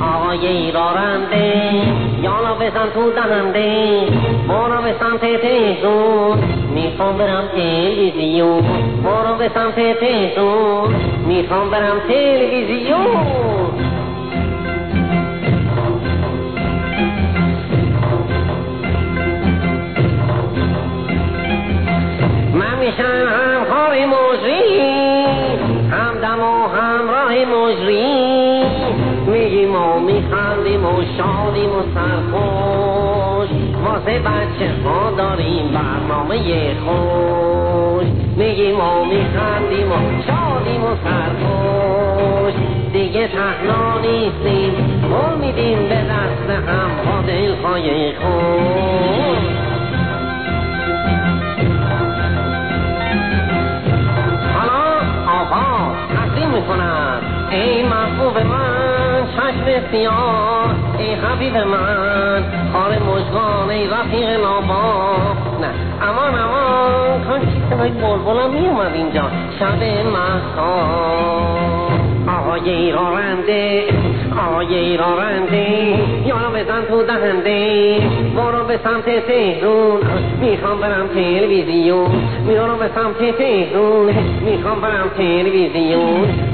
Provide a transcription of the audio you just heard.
آهای رارنده یالا بزن تو دهنده برو به سمت تیزون می‌خوام برم تلویزیون برو به سمت تیزون می‌خوام برم تلویزیون. من میشم هم خواب مجری میگیم و میخندیم و شادیم و سرخوش. واسه بچه ها داریم برنامه خوش. میگیم و میخندیم و شادیم و سرخوش. دیگه تحنا نیستیم. و میدیم به دست هم با دلخواه خوش. می‌کند ای محبوب من چشم سیاه ای حبیب من. خار مجگان ای رفیق نابا. نه امان امان. کاش صدای بلبلم میومد اینجا. شب محسا آقای راننده آقای راننده بزن تو دهنده برو به سمت تهرون می‌خوام برم تلویزیون. میارو به سمت تهرون می‌خوام برم تلویزیون.